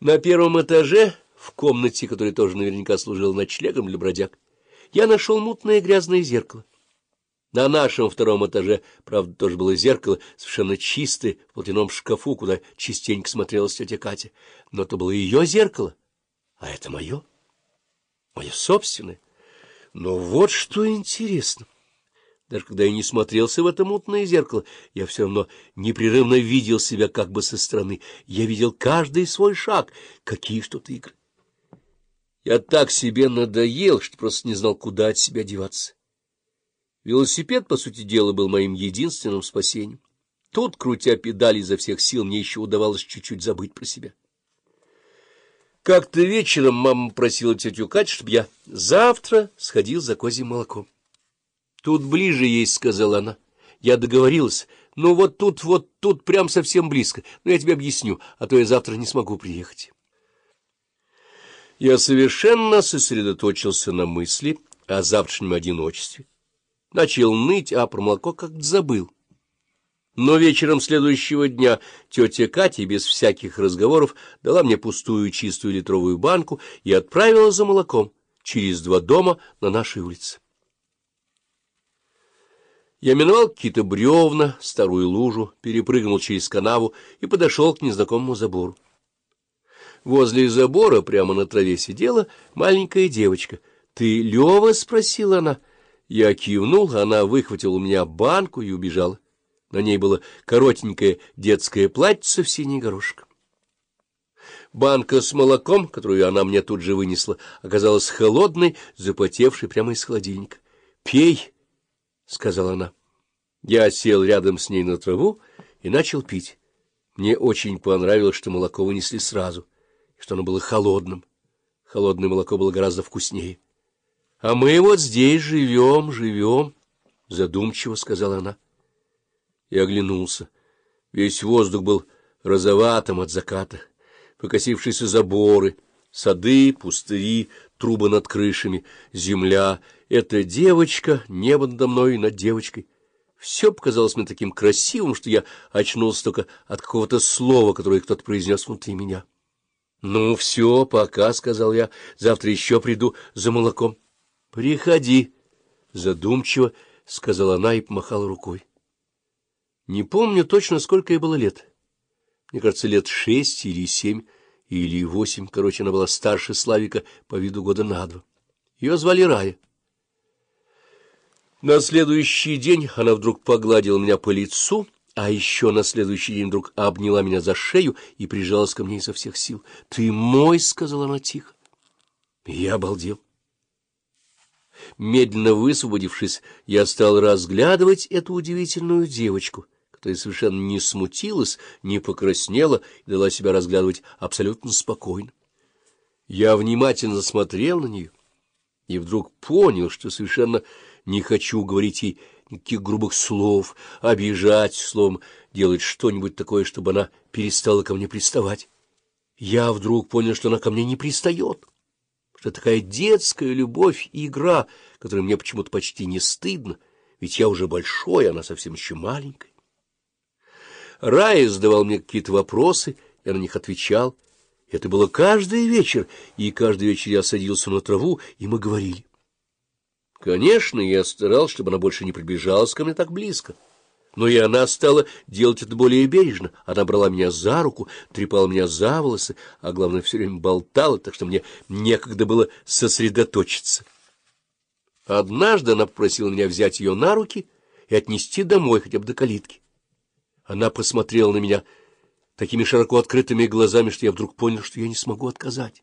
На первом этаже, в комнате, которая тоже наверняка служила ночлегом для бродяг, я нашел мутное грязное зеркало. На нашем втором этаже, правда, тоже было зеркало, совершенно чистое, в платяном шкафу, куда частенько смотрелась тетя Катя. Но то было ее зеркало, а это мое, мое собственное. Но вот что интересно. Даже когда я не смотрелся в это мутное зеркало, я все равно непрерывно видел себя как бы со стороны. Я видел каждый свой шаг. Какие что-то игры. Я так себе надоел, что просто не знал, куда от себя деваться. Велосипед, по сути дела, был моим единственным спасением. Тут, крутя педали изо всех сил, мне еще удавалось чуть-чуть забыть про себя. Как-то вечером мама просила тетю Катю, чтобы я завтра сходил за козьим молоком. Тут ближе есть, — сказала она. Я договорилась. Ну, вот тут, вот тут, прям совсем близко. Но я тебе объясню, а то я завтра не смогу приехать. Я совершенно сосредоточился на мысли о завтрашнем одиночестве. Начал ныть, а про молоко как-то забыл. Но вечером следующего дня тетя Катя без всяких разговоров дала мне пустую чистую литровую банку и отправила за молоком через два дома на нашей улице. Я миновал какие-то бревна, старую лужу, перепрыгнул через канаву и подошел к незнакомому забору. Возле забора прямо на траве сидела маленькая девочка. — Ты Лева? — спросила она. Я кивнул, она выхватила у меня банку и убежала. На ней было коротенькое детское платьице в синий горошек. Банка с молоком, которую она мне тут же вынесла, оказалась холодной, запотевшей прямо из холодильника. — Пей! —— сказала она. Я сел рядом с ней на траву и начал пить. Мне очень понравилось, что молоко вынесли сразу, что оно было холодным. Холодное молоко было гораздо вкуснее. — А мы вот здесь живем, живем, — задумчиво сказала она. Я оглянулся. Весь воздух был розоватым от заката, покосившиеся заборы, сады, пустыри, трубы над крышами, земля — эта девочка, небо надо мной над девочкой. Все показалось мне таким красивым, что я очнулся только от какого-то слова, которое кто-то произнес внутри меня. — Ну, все, пока, — сказал я, — завтра еще приду за молоком. — Приходи, — задумчиво сказала она и помахала рукой. Не помню точно, сколько ей было лет. Мне кажется, лет шесть или семь, или восемь. Короче, она была старше Славика по виду года на два. Ее звали Рая. На следующий день она вдруг погладила меня по лицу, а еще на следующий день вдруг обняла меня за шею и прижалась ко мне изо всех сил. — Ты мой, — сказала она тихо. Я обалдел. Медленно высвободившись, я стал разглядывать эту удивительную девочку, которая совершенно не смутилась, не покраснела и дала себя разглядывать абсолютно спокойно. Я внимательно смотрел на нее и вдруг понял, что совершенно не хочу говорить ей никаких грубых слов, обижать, словом, делать что-нибудь такое, чтобы она перестала ко мне приставать. Я вдруг понял, что она ко мне не пристает, что такая детская любовь и игра, которой мне почему-то почти не стыдно, ведь я уже большой, она совсем еще маленькая. Рая задавал мне какие-то вопросы, я на них отвечал. Это было каждый вечер, и каждый вечер я садился на траву, и мы говорили. Конечно, я старался, чтобы она больше не приближалась ко мне так близко. Но и она стала делать это более бережно. Она брала меня за руку, трепала меня за волосы, а главное, все время болтала, так что мне некогда было сосредоточиться. Однажды она попросила меня взять ее на руки и отнести домой хотя бы до калитки. Она посмотрела на меня такими широко открытыми глазами, что я вдруг понял, что я не смогу отказать.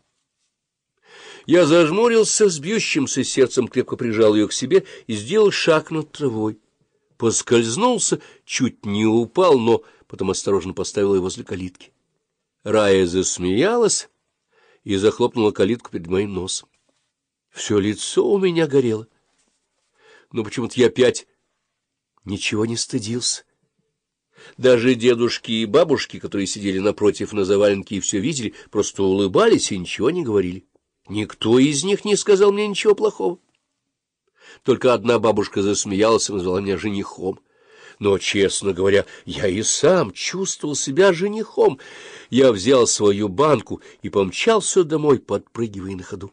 Я зажмурился с бьющимся сердцем, крепко прижал ее к себе и сделал шаг над травой. Поскользнулся, чуть не упал, но потом осторожно поставил ее возле калитки. Рая засмеялась и захлопнула калитку перед моим носом. Все лицо у меня горело. Но почему-то я опять ничего не стыдился. Даже дедушки и бабушки, которые сидели напротив на заваленке и все видели, просто улыбались и ничего не говорили. Никто из них не сказал мне ничего плохого. Только одна бабушка засмеялась и назвала меня женихом. но, честно говоря, я и сам чувствовал себя женихом. Я взял свою банку и помчался домой, подпрыгивая на ходу.